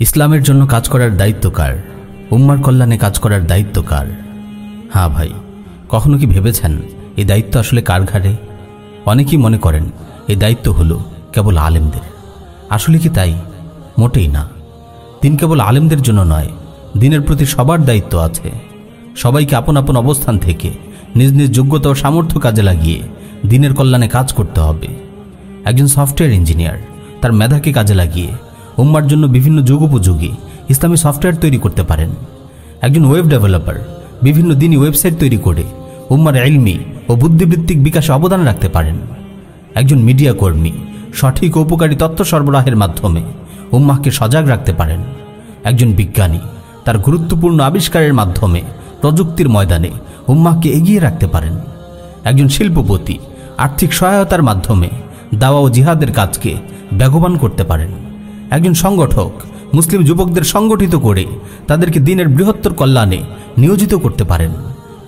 ইসলামের জন্য কাজ করার দায়িত্ব কার? উম্মার কল্যাণে কাজ করার দায়িত্ব কার? হ্যাঁ ভাই, কখনো কি ভেবেছেন এই দায়িত্ব আসলে কার ঘাড়ে? অনেকেই মনে করেন এই দায়িত্ব হলো কেবল আলেমদের। আসলে কি তাই? মোটেই না। দিন কেবল আলেমদের জন্য নয়, দিনের প্রতি সবার দায়িত্ব আছে। সবাইকে আপন আপন অবস্থান থেকে, নিজ নিজ যোগ্যতা ও সামর্থ্য কাজে লাগিয়ে দিনের কল্যাণে কাজ করতে হবে। একজন সফটওয়্যার ইঞ্জিনিয়ার তার মেধাকে কাজে লাগিয়ে উম্মার জন্য বিভিন্ন যুগোপযোগী ইসলামী সফটওয়্যার তৈরি করতে পারেন। একজন ওয়েব ডেভেলপার বিভিন্ন দিনই ওয়েবসাইট তৈরি করে উম্মার এলমি ও বুদ্ধিবৃত্তিক বিকাশে অবদান রাখতে পারেন। একজন মিডিয়া কর্মী সঠিক উপকারী তথ্য সরবরাহের মাধ্যমে উম্মাহকে সজাগ রাখতে পারেন। একজন বিজ্ঞানী তার গুরুত্বপূর্ণ আবিষ্কারের মাধ্যমে প্রযুক্তির ময়দানে উম্মাহকে এগিয়ে রাখতে পারেন। একজন শিল্পপতি আর্থিক সহায়তার মাধ্যমে দাওয়া ও জিহাদের কাজকে বেগবান করতে পারেন। একজন সংগঠক মুসলিম যুবকদের সংগঠিত করে তাদেরকে দিনের বৃহত্তর কল্যাণে নিয়োজিত করতে পারেন।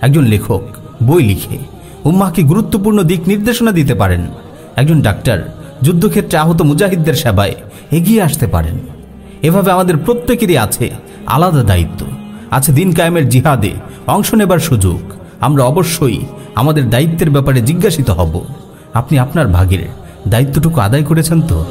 একজন লেখক, বই লিখে, উম্মাহকে গুরুত্বপূর্ণ দিক নির্দেশনা দিতে পারেন। একজন ডাক্তার, যুদ্ধক্ষেত্রে আহত মুজাহিদদের সেবায় এগিয়ে আসতে পারেন। এভাবে আমাদের প্রত্যেকেরই আছে আলাদা দায়িত্ব, আছে দিন কায়েমের জিহাদে অংশ নেবার সুযোগ। আমরা অবশ্যই আমাদের দায়িত্বের ব্যাপারে জিজ্ঞাসিত হব। আপনি আপনার ভাগের দায়িত্বটুকু আদায় করেছেন তো?